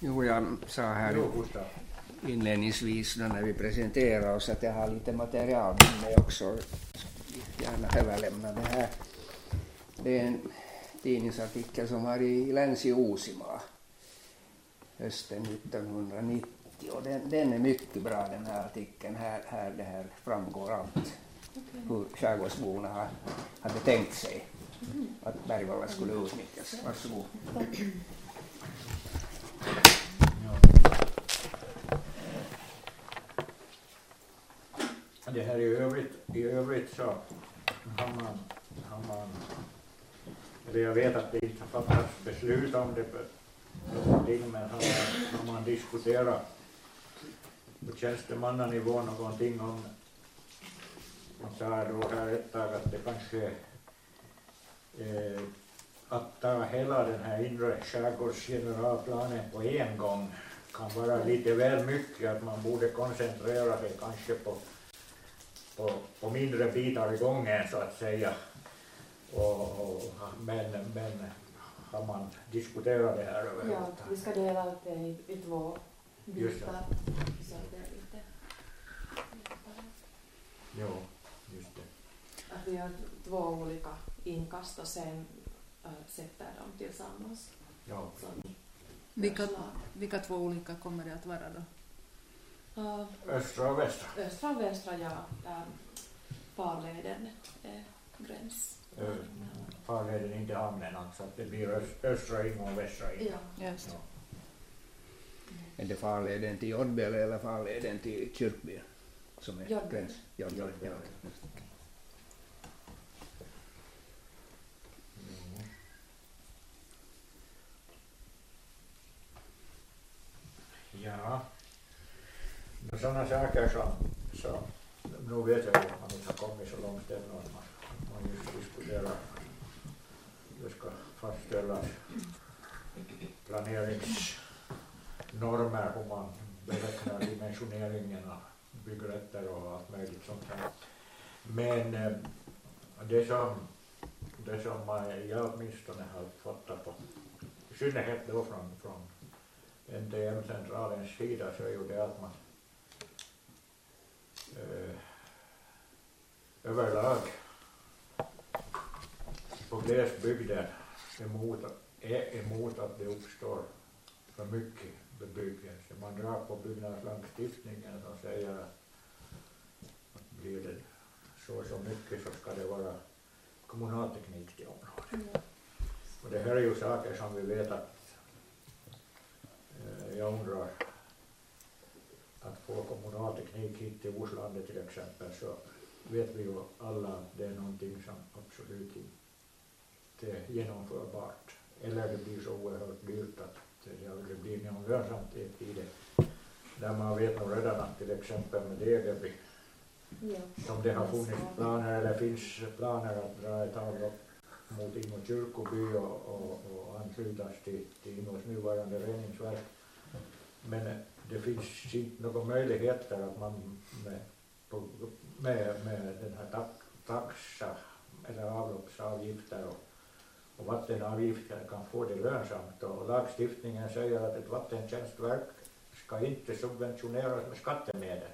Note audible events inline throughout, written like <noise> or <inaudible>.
Jo, jag sa här Jo, inledningsvis då när vi presenterade oss att jag har lite material med mig också. Gärna överlämna det här. Det är en tidningsartikel som var i Länsi Uusimaa hösten 1990 och den, den är mycket bra den här artikeln. Här, här det här framgår allt hur skärgårdsborna har, hade tänkt sig att Bergvalla skulle utnyttjas. Varsågod. Det här i övrigt, i övrigt så har man, har man eller jag vet att det inte har fattats beslut om det någonting, men har man, har man diskuterat på tjänstemannanivå någonting om, man sa då här ett tag att det kanske eh, att ta hela den här inre skärgårdsgeneralplanen på en gång kan vara lite väl mycket, att man borde koncentrera sig kanske på på, på mindre bitar i gången så att säga. Och, och, men, men har man diskuterat det här Ja, överhuvudtaget? vi ska dela upp det i, i två Just det. bitar. Så det är lite Jo, just det. att vi gör två olika inkast och sen äh, sätter dem tillsammans. Ja, Som Vilka, vilka två olika kommer det att vara då? Östra och västra. östra och västra, ja. Äh, farleden är gräns. Ö, Farleden in till hamnen alltså, att det blir ös, östra ingång och västra ingång. Ja. Just. Ja. Är det farleden till Joddbälle eller farleden till Kyrkbyn? Som är Joddbälle. gräns? Joddbälle. Ja. Jo. Ja, och sådana saker som, så, nu vet jag att man inte har kommit så långt ännu att man, man just diskuterar, det ska fastställas planeringsnormer, hur man beräknar dimensioneringen av byggrätter och allt möjligt sånt här. Men eh, det som, det som man, jag åtminstone har fattat på, i synnerhet då från, från NTM-centralens sida så är ju det att man eh, överlag på glesbygden emot, är emot att det uppstår för mycket bebyggelse. Man drar på byggnadslagstiftningen och säger att, att blir det så och så mycket så ska det vara kommunalteknik till området. Mm. Och det här är ju saker som vi vet att eh, jag undrar att få kommunalteknik hit till Oslandet till exempel så vet vi ju alla att det är någonting som absolut inte är genomförbart. Eller det blir så oerhört dyrt att det aldrig blir någon lönsamhet i det. Där man vet nog redan att till exempel med Degerby Ja. som det har funnits planer eller finns planer att dra ett avlopp mot Ingå kyrkoby och, och, och anslutas till, till Ingås nuvarande reningsverk. Men det finns inte några möjligheter att man med, med, med den här taxa eller avloppsavgifter och, och vattenavgifter kan få det lönsamt och lagstiftningen säger att ett vattentjänstverk ska inte subventioneras med skattemedel.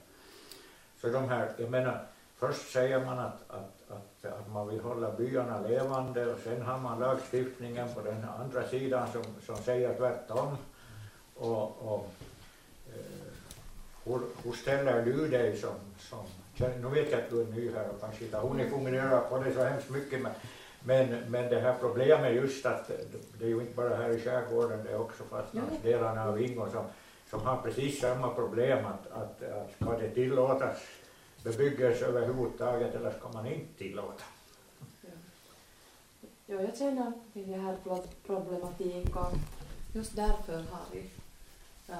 Så de här, jag menar, först säger man att, att, att, att man vill hålla byarna levande och sen har man lagstiftningen på den andra sidan som, som säger tvärtom. Och, och hur, hur ställer du dig som, som nu vet jag att du är ny här och kanske inte har hunnit fundera på det så hemskt mycket men, men, men det här problemet just att det är ju inte bara här i skärgården det är också fastlandsdelarna av Ingå som, som har precis samma problem att, att, att ska det tillåtas bebyggelse överhuvudtaget eller ska man inte tillåta? Ja, jag känner till det här pro- problematik och just därför har vi äh,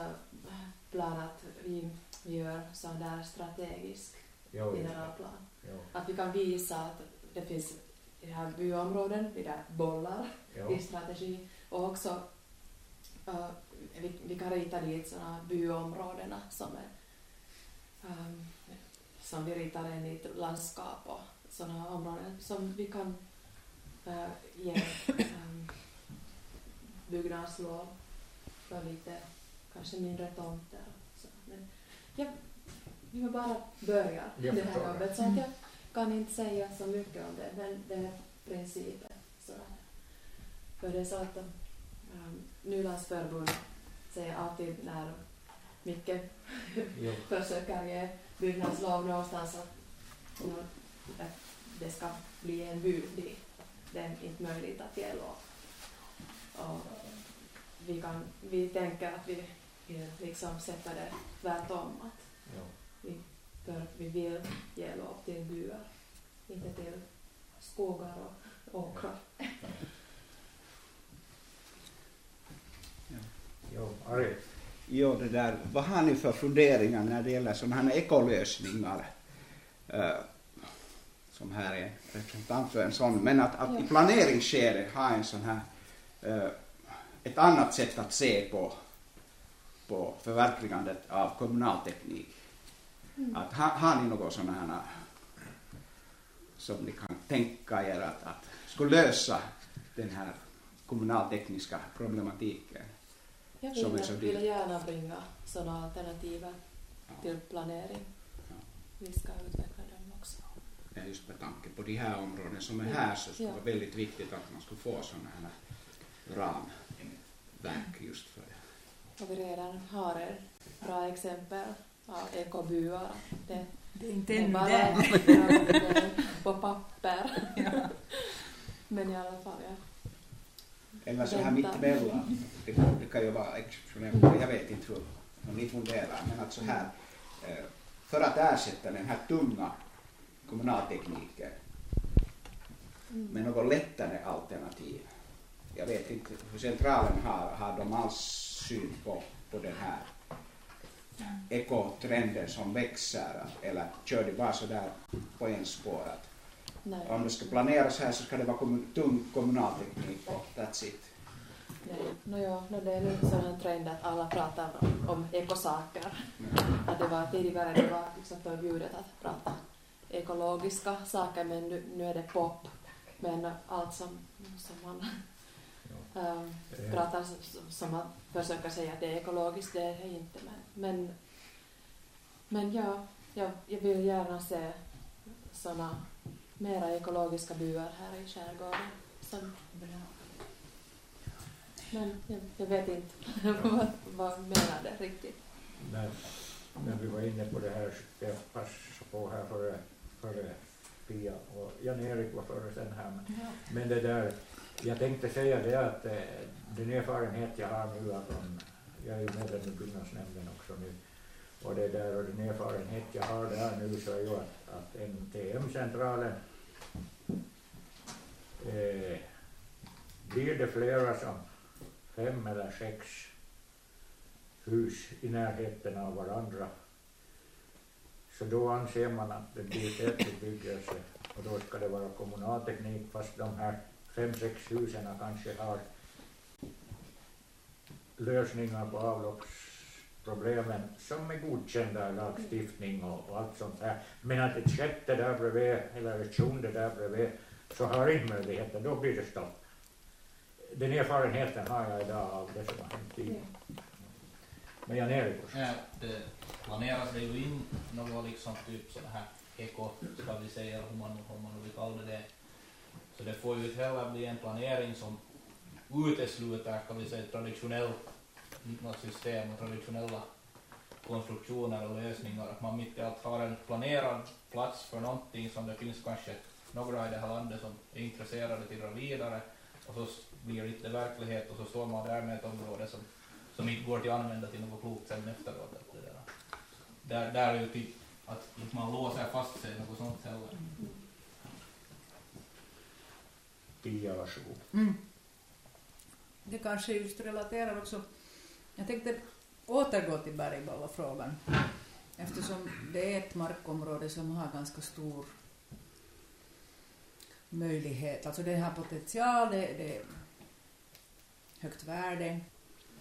plan att vi, vi gör sån där strategisk Jo, mineralplan. Jo, Att vi kan visa att det finns i det här byområden, vi där bollar jo, i strategi och också äh, vi, vi kan rita dit sådana byområdena som är ähm, som vi ritar i ett landskap och sådana områden som vi kan äh, ge ähm, byggnadslov för lite kanske mindre tomter. Så, men jag, vi bara börjar Jag det här jobbet så att jag kan inte säga så mycket om det, men det är principen. Så, för det är så att um, Nylands förbund säger alltid när Micke <laughs> försöker ge byggnadslov någonstans att, att det ska bli en by dit. Det är inte möjligt att ge lov. Och vi, kan, vi tänker att vi liksom sätter det tvärtom. Att Jo. vi, för vi vill ge lov till byar, inte till skogar och åkrar. Jo, Ari. Jo, det där, vad har ni för funderingar när det gäller sådana här ekolösningar? Eh, som här är representant för en sån, men att, att i Ja. planeringsskedet ha en sån här, eh, ett annat sätt att se på, på förverkligandet av kommunalteknik. Mm. Att, ha, har ni något sådana här som ni kan tänka er att, att skulle lösa den här kommunaltekniska problematiken? Jag Som är vill, så vill gärna bringa sådana alternativ till planering. Ja. Vi ska utveckla dem också. Ja, just med tanke på de här områdena som är Ja, här så skulle ja. det vara väldigt viktigt att man skulle få sådana här ramverk just för det. Och vi redan har ett bra exempel av ekobyar. Det, Det är inte ännu bara där. ja, det är på papper. Men i alla fall, ja. Eller så här mittemellan. Det, det kan ju vara exceptionellt, jag vet inte hur, hur ni funderar, men att så här eh, för att ersätta den här tunga kommunaltekniken Mm. med något lättare alternativ. Jag vet inte hur centralen har, har de alls syn på, på den här ekotrenden som växer eller kör de bara så där på en spår att Nej, om det ska planeras här så ska det vara kommun, tung kommunalteknik och that's it. nej. No, ja, no, det är nu sån en trend att alla pratar om, om ekosaker. Att det var tidigare det var liksom förbjudet att prata ekologiska saker men nu, nu är det pop. Men allt som, som man Eh, pratar som man försöker säga att det är ekologiskt, det är det inte. Men, men, men ja, jag, jag vill gärna se såna mera ekologiska byar här i skärgården. Som, men jag, jag vet inte <laughs> vad, vad menar det riktigt. när, när vi var inne på det här jag passa på här före, före Pia och Jan-Erik var före sen här. Men, men det där, jag tänkte säga det att eh, den erfarenhet jag har nu från, jag är ju medlem i byggnadsnämnden också nu, och det där och den erfarenhet jag har där nu så är ju att, att NTM-centralen eh, blir det flera som fem eller sex hus i närheten av varandra. Så då anser man att det blir tätbebyggelse och då ska det vara kommunalteknik fast de här fem, sex husen kanske har lösningar på avloppsproblemen som är godkända i lagstiftning och, och allt sånt här. Men att ett sjätte där bredvid eller ett sjunde där bredvid så har inte möjligheten, då blir det stopp. Den erfarenheten har jag idag av det som har hänt tidigare. Men Jan-Erik, Ja, det planeras det ju in något liksom typ sådana här eko, ska vi säga, hur man, hur man vill kalla det. Så det får ju inte heller bli en planering som utesluter, kan vi säga, traditionellt system och traditionella konstruktioner och lösningar. Att man mitt i allt har en planerad plats för någonting som det finns kanske några i det här landet som är intresserade till att dra vidare och så blir det inte verklighet och så står man där med ett område som som inte går till att använda till något klokt sen efteråt. Det där. Där, där är ju typ att inte man låser fast sig något sånt heller. Pia, varsågod. Mm. Det kanske just relaterar också. Jag tänkte återgå till Bergballa-frågan. Eftersom det är ett markområde som har ganska stor möjlighet, alltså det har potential, det, det är högt värde.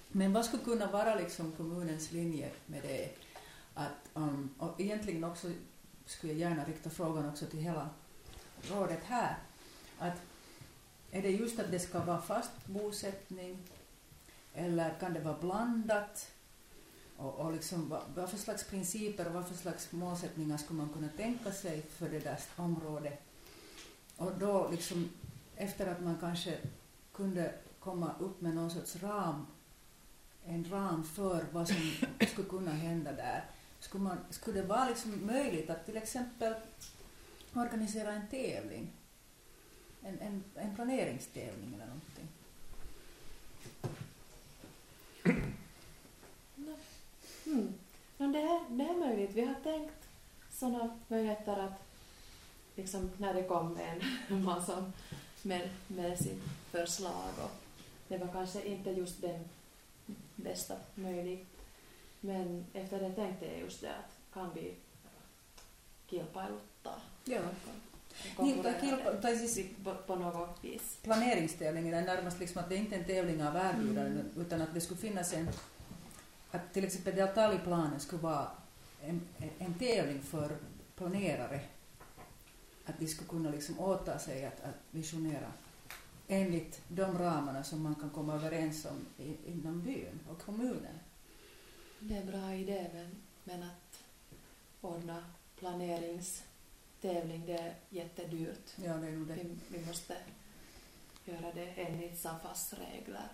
Men vad skulle kunna vara liksom kommunens linje med det? Att, um, och egentligen också skulle jag gärna rikta frågan också till hela rådet här. Att är det just att det ska vara fast bosättning eller kan det vara blandat? Och, och liksom, vad, vad för slags principer och vad för slags målsättningar skulle man kunna tänka sig för det där området? Och då liksom, efter att man kanske kunde komma upp med någon sorts ram, en ram för vad som <coughs> skulle kunna hända där, skulle, man, skulle det vara liksom möjligt att till exempel organisera en tävling? En, en, en planeringstävling eller någonting? Mm. No, det, är, det är möjligt. Vi har tänkt sådana möjligheter att liksom, när det kom en <laughs> man som med, med sitt förslag och det var kanske inte just den bästa möjligt. Men efter det tänkte jag just det att kan vi kilpailuttaa Ja. Niin, kilpa, tai siis planeringstävlingen är närmast liksom att det är inte en tävling av erbjudanden utan att det skulle finnas en att till exempel detaljplanen skulle vara en, en tävling för planerare. Att de skulle kunna liksom åta sig att, att visionera enligt de ramarna som man kan komma överens om i, inom byn och kommunen. Det är en bra idé men, men att ordna planeringstävling det är jättedyrt. Ja, det är nog det. Vi, vi måste göra det enligt Safas regler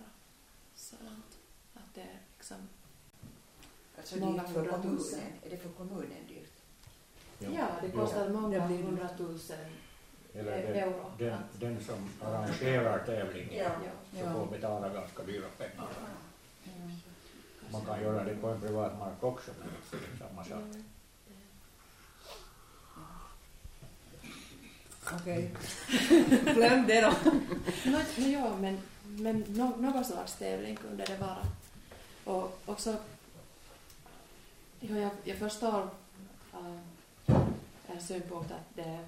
och sådant. Att det är liksom, Alltså Många hundratusen. kommunen. Är det för kommunen dyrt? ja, det kostar många blir dyrt. hundratusen Eller e- den, euro. den, att- den som arrangerar tävlingen Ja. ja. så Ja. får betala ganska dyra pengar. Ja. Man kan göra det på en privat mark också, men det är samma sak. Okej. <laughs> Glöm det då. <laughs> No, joo, men, men no, någon slags tävling kunde det vara. Och också, jo, jag, jag förstår äh, en synpunkt att det är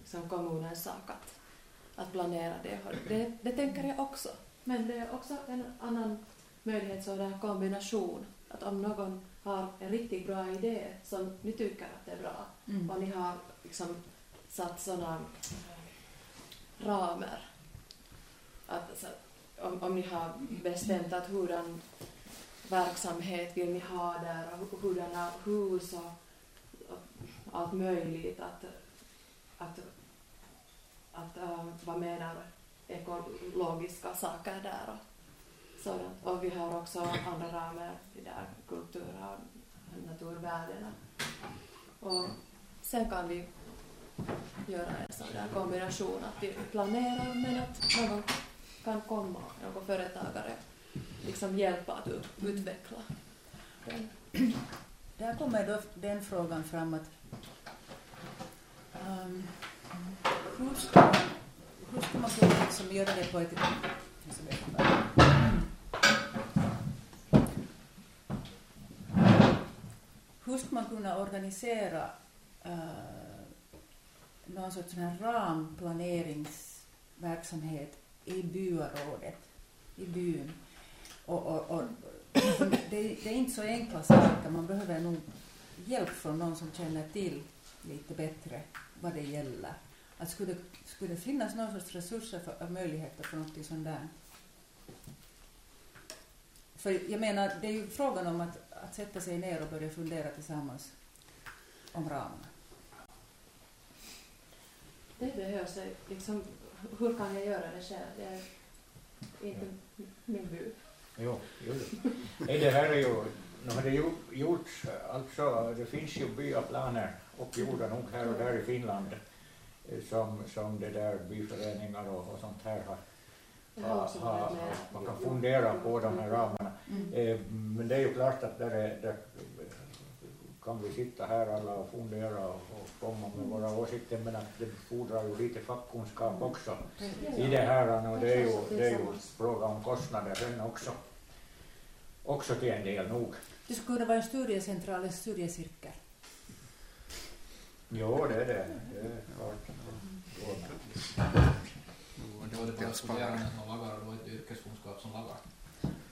liksom kommunens sak att, att planera det. Det. Det tänker jag också. Men det är också en annan möjlighet, sådan kombination. Att om någon har en riktigt bra idé som ni tycker att det är bra Mm. och ni har liksom satt sådana ramar. Att, så, om, om ni har bestämt att hurdan verksamhet vill ni ha där och hurdana hus och, och allt möjligt. Att, att, att äh, vad menar ekologiska saker där och sådant. Och vi har också andra ramar, de där kultur och naturvärdena. Och sen kan vi göra en sån där kombination att vi planerar men att någon kan komma, någon företagare, liksom hjälpa att utveckla den. Där kommer då den frågan fram att um, hur ska man, hur ska man kunna liksom göra det på ett... Hur ska man kunna organisera uh, någon sorts sån här ramplaneringsverksamhet i byrådet, i byn? Och, och, och det, det är inte så enkla saker. Man behöver nog hjälp från någon som känner till lite bättre vad det gäller. Att skulle, det- skulle det finnas någon sorts resurser för, och möjligheter för något sånt där? För jag menar, det är ju frågan om att, att sätta sig ner och börja fundera tillsammans om ramarna. Det behövs, liksom, hur kan jag göra det själv? Det är inte min by. Jo, jo. Nej, det här är ju, nu har det gjorts, alltså det finns ju byaplaner uppgjorda nog här och där i Finland eh, som, som det där byföreningar och, och sånt här har, varit med. man kan fundera på de här ramarna. Eh, Men det är ju klart att där, är, där kan vi sitta här alla och fundera och, och komma med våra åsikter men att det fordrar ju lite fackkunskap också i det här och det är ju, det är ju fråga om kostnader sen också. Också till en del nog. Det skulle kunna vara en studiecentral, en studiecirkel. Jo, det är det. Det är klart. Är det bara studerande som lagar och då är det yrkeskunskap som lagar.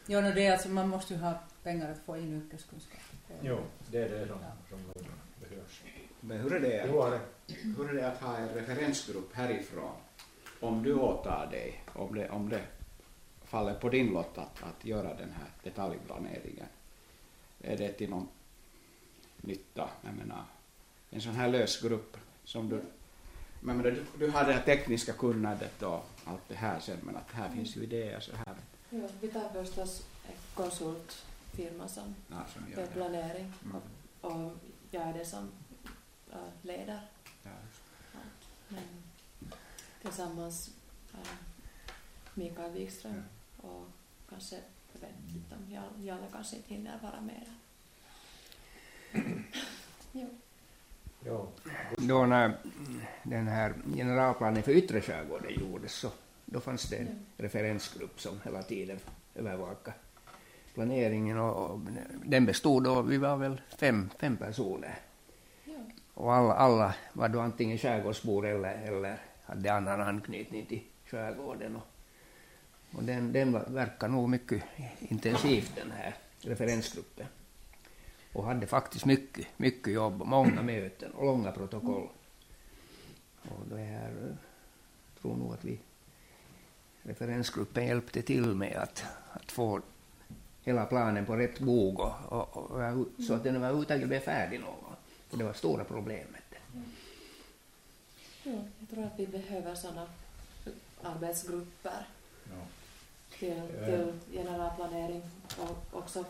Jo, no, det är alltså, man måste ju ha pengar att få in yrkeskunskap. Jo, det är det som, som behövs. Men hur är, det, hur är det att ha en referensgrupp härifrån? Om du åtar dig, om det, om det faller på din lott att, att göra den här detaljplaneringen. är det till någon nytta. Jag menar, en sån här lös grupp som du men men du, du har det här tekniska kunnandet och allt det här sen, men att här finns ju idéer så här. Ja, vi tar förstås en konsultfirma som Ja, som gör gör planering Mm. och, och jag är det som äh, leder Ja, just. allt. Men tillsammans äh, Mikael Wikström och kanske, jag vet inte om Jal- Jalle kanske inte hinner vara med där. <coughs> Jo. Jo, Då när den här generalplanen för yttre skärgården gjordes så då fanns det en referensgrupp som hela tiden övervakade planeringen och, och den bestod då, vi var väl fem, fem personer. Ja. Och alla, alla var då antingen skärgårdsbor eller, eller hade annan anknytning till skärgården. Och, och den, den var- verkar nog mycket intensivt den här referensgruppen. Och hade faktiskt mycket, mycket jobb, och många möten och långa protokoll. Och det här, tror nog att vi, referensgruppen hjälpte till med att, att få hela planen på rätt bog och, och, och, överhu- så att den överhuvudtaget blev färdig någon gång. För det var stora problemet. Ja, jag tror att vi behöver sådana arbetsgrupper ja. till, till generalplanering och också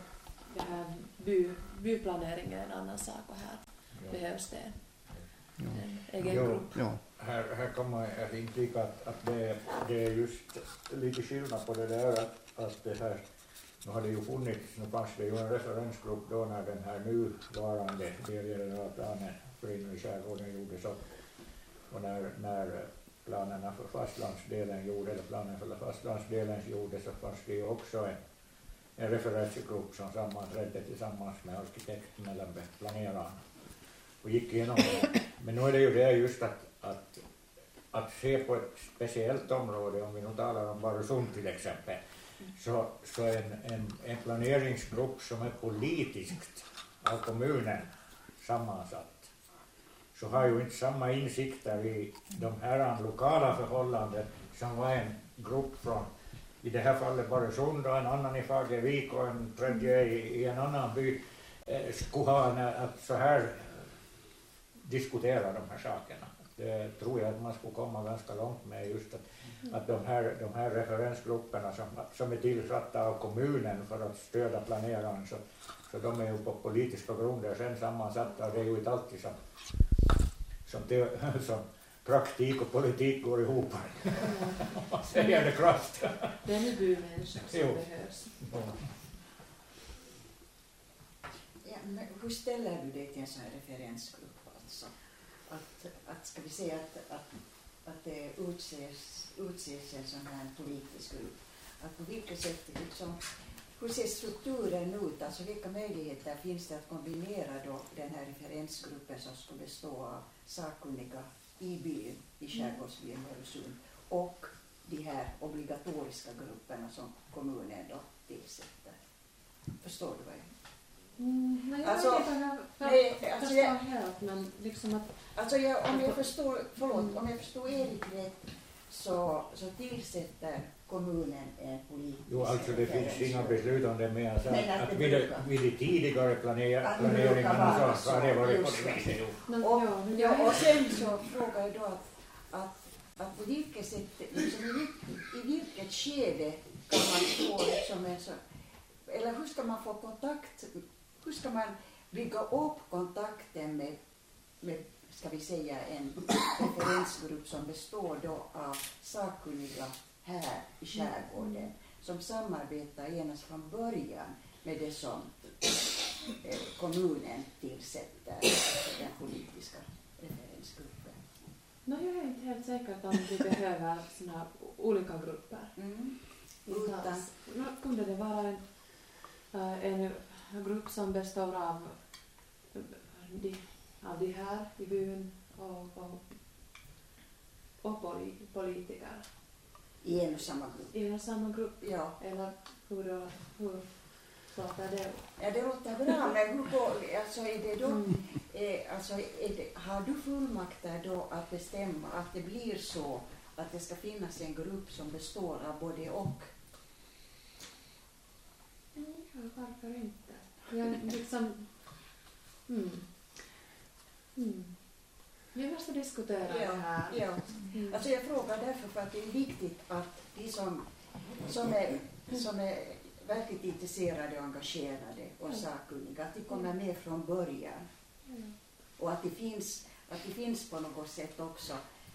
det här by, byplanering är en annan sak och här ja. behövs det Ja. en egen Jo. grupp. Ja. Här, här kan man jag inflika att, att det, det är just lite skillnad på det där att, att det här, nu har det ju funnits, nu fanns det ju en referensgrupp då när den här nuvarande delgeneralplanen för inre skärgården gjordes upp och när, när planerna för fastlandsdelen gjordes, eller planen för fastlandsdelen gjordes så fanns det ju också en, en referensgrupp som sammanträdde tillsammans med arkitekten eller med planeraren. Och gick igenom det. Men nu är det ju det just att, att, att se på ett speciellt område, om vi nu talar om Barösund till exempel, så, så en, en, en planeringsgrupp som är politiskt av kommunen sammansatt, så har ju inte samma insikter i de här lokala förhållanden som var en grupp från, i det här fallet Barösund och en annan i Fagervik och en tredje i, i en annan by, eh, skulle ha en, att så här diskutera de här sakerna. Det tror jag att man skulle komma ganska långt med just att, att de, här, de här referensgrupperna som, som är tillsatta av kommunen för att stödja planeraren så, så de är ju på politiska grunder sen sammansatta och det är ju inte alltid som, som, te, <laughs> som praktik och politik går ihop. Om man säger det krasst. Det är nu bymänniskor som Jo. behövs. Ja, men hur ställer du dig till en sån här referensgrupp alltså? Att, att ska vi säga att, att, att det utses, utses en sån här politisk grupp? Att på vilket sätt liksom, hur ser strukturen ut? Alltså vilka möjligheter finns det att kombinera då den här referensgruppen som ska bestå av sakkunniga i byn, i skärgårdsbyn Öresund och de här obligatoriska grupperna som kommunen då tillsätter? Förstår du vad jag Mm, nej, jag Alltså, vet inte om jag för, nej, förstår alltså jag- helt, men liksom att Alltså jag, om jag förstår, förlåt, om jag förstår Erik rätt så, så tillsätter kommunen en politisk Jo, alltså det finns inga beslut om det men alltså Men att, att det att vid, brukar- vid de tidigare planer, planeringarna så. har det varit på det. Viset. Och, ja, och sen så frågar jag då att, att, att på vilket sätt, liksom, i, vil- i vilket skede kan man få liksom en så, eller hur ska man få kontakt, hur ska man bygga upp kontakten med, med ska vi säga en referensgrupp som består då av sakkunniga här i skärgården som samarbetar genast från början med det som eh, kommunen tillsätter den politiska referensgruppen. No, jag är inte helt säker på om vi behöver såna olika grupper. Mm. Utan-. No, kunde det vara en, äh, en grupp som består av äh, de, av de här i byn och, och, och poli, politiker I en och samma grupp. i en och samma grupp? Ja. Eller hur, då- hur låter det? ja, det låter bra, men hur går, alltså är det då, Mm. eh, alltså är det, har du fullmakter då att bestämma att det blir så att det ska finnas en grupp som består av både och? Ja, varför inte? jag liksom... Mm. Mm. Vi måste diskutera det här. Ja. Mm. Alltså jag frågar därför för att det är viktigt att de som, som, är, som är verkligt intresserade och engagerade och sakkunniga, att de kommer med från början. Mm. Och att det finns, att det finns på något sätt också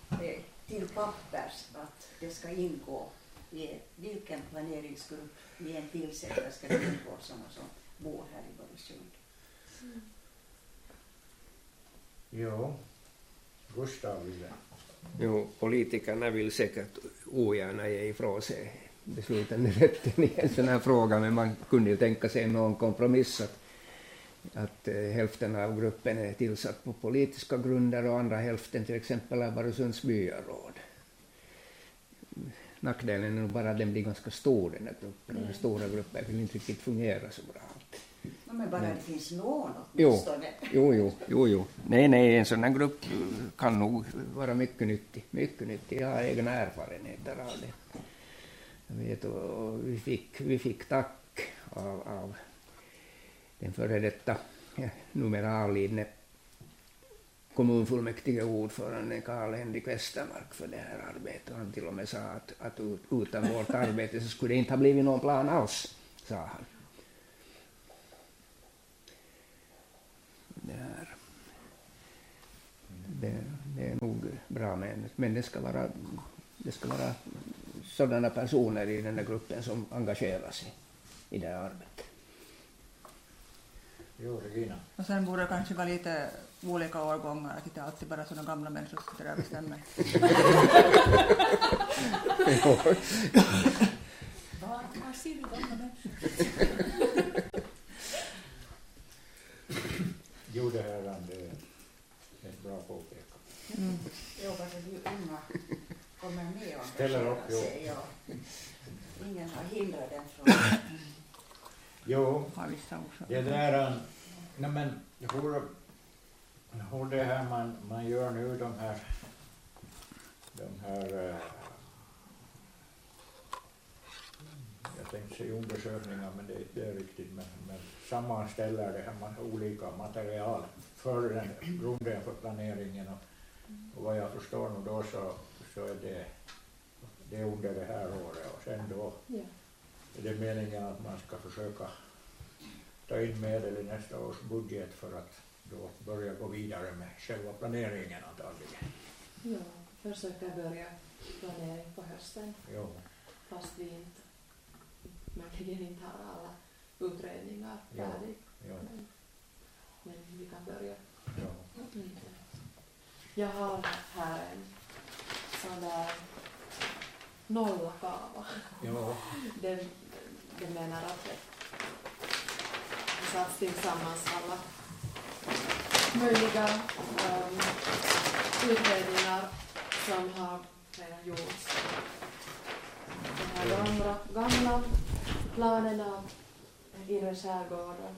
eh, till pappers att det ska ingå i vilken planeringsgrupp ni än tillsätter ska det ingå sådana som bor här i Borgsund. Jo. Gustav ville. Jo, politikerna vill säkert ogärna ge ifrån sig beslutanderätten i en sån här fråga, men man kunde ju tänka sig någon kompromiss att, att eh, hälften av gruppen är tillsatt på politiska grunder och andra hälften till exempel av Öresunds byaråd. Nackdelen är nog bara att den blir ganska stor, den här gruppen, och den stora gruppen vill inte riktigt fungera så bra. Men bara Men- det finns Jo. åtminstone. Jo, jo, <laughs> jo, jo. Nej, nej, en sån här grupp kan nog vara mycket nyttig. Mycket nyttig. Jag har egna erfarenheter av det. Jag vet, och vi fick, vi fick tack av, av den före detta, ja, numera avlidne kommunfullmäktige ordföranden Karl-Henrik Westermark för det här arbetet. Han till och med sa att, att ut- utan vårt arbete så skulle det inte ha blivit någon plan alls, sa han. Det, här. Det, det är nog bra, men, men det, ska vara, det ska vara sådana personer i den där gruppen som engagerar sig i det här arbetet. Jo, Regina. Och sen borde det kanske vara lite olika årgångar, att inte alltid bara sådana gamla människor som sitter där och bestämmer. Var har sin gamla människa? Jo, det här det är ett bra påpekande. Jo, bara de unga kommer med och Ställer upp, engagerar jo. sig. Ja. Ingen har hindrat den från Jo, Har vissa också. Det där... um, Nej, men hur, hur det här man, man gör nu, de här... De här... eh, jag tänkte säga undersökningar, men det är inte riktigt. Men, men sammanställer det här ma- olika material för den grunden för planeringen. Och, och vad jag förstår nu då så, så är det, det är under det här året och sen då är det meningen att man ska försöka ta in medel i nästa års budget för att då börja gå vidare med själva planeringen antagligen. ja, försöka börja planering på hösten Jo, fast vi inte verkligen inte har alla utredningar Ja. färdiga. jo, Men, men vi kan börja. Mm. Jag har här en sån där nollakava. jo. Den, den menar att satts tillsammans alla möjliga um, utredningar som har redan gjorts. De här gamla, gamla planerna, inre skärgården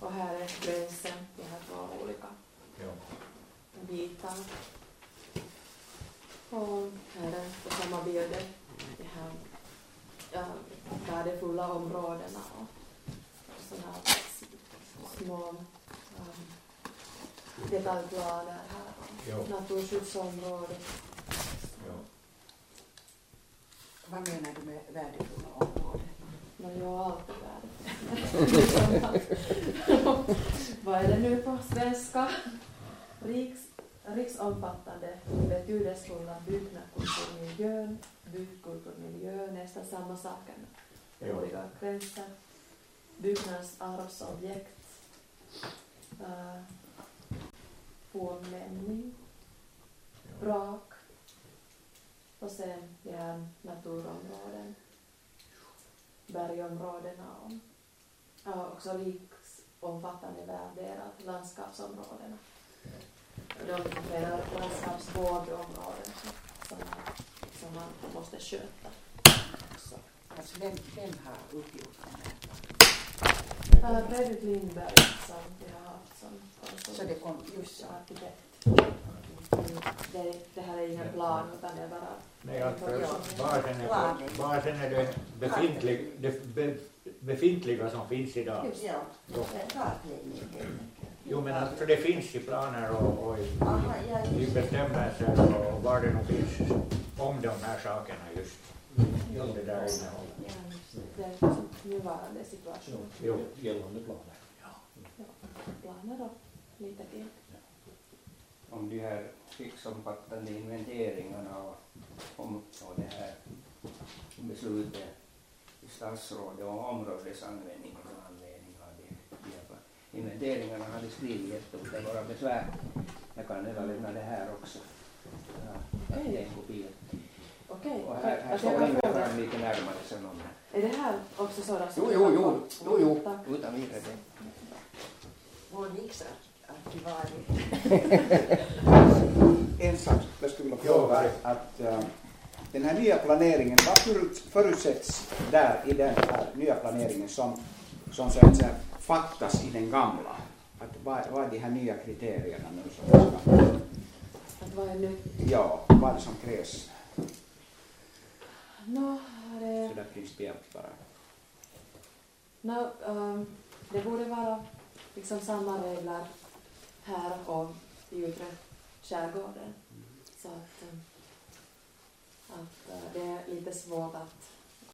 och här är gränsen, de här två olika jo. bitar. Och här är på samma bild de här ja, värdefulla områdena och, sådana här små um, detaljplaner här. Jo. Naturskyddsområde. jo. Vad menar du med värdefulla områden? Men jag har alltid värdefulla. <laughs> Vad är det nu på svenska? Riks, riksomfattande betydelsefulla byggnadskulturmiljön, byggkulturmiljö, nästan samma sak olika gränser. Byggnadsarvsobjekt, Uh, eh, fornlämning, vrak och sen de här naturområden, bergområdena och ja, också riksomfattande värderat landskapsområdena. De menar landskapsvårdområden som, man- som man måste sköta. också. Alltså vem, vem har uppgjort den här? Äh, Fredrik Lindberg som vi har haft som Så konsult. det kom just så. arkitekt. Mm, Det, det här är ingen plan utan det är bara Nej, att basen är, basen är det befintlig, det be, befintliga som finns idag. Ja, det är kartläggning. Jo men alltså det finns i planer och, och i, Aha, ja, i bestämmelser och var det nog finns om de här sakerna just. Om det där innehållet. Ja, det. Det nuvarande situation. Jo. Gällande planer. Planer och lite till. om de här riksomfattande inventeringarna och om och det här beslutet i statsrådet om områdesanvändning och användning av de, de inventeringarna hade skrivit jätteort våra besvär. Jag kan överlämna det här också. Ja, Okej. en kopia. Okej. Och här, här står fram lite närmare sen om det. Är det här också sådant Jo, jo, jo, jo, jo, Tack. utan vidare. Vår riksarkivarie. En sak jag skulle vilja fråga är att eh, den här nya planeringen, vad förut- förutsätts där i den här nya planeringen som, som så att säga fattas i den gamla? Att vad, vad är de här nya kriterierna nu som ska, Att vad är nytt? ja, vad är det som krävs Nå, det, sådär principiellt bara? nå, ehm, det borde vara liksom samma regler här och i yttre skärgården. Så att, ehm, att eh, det är lite svårt att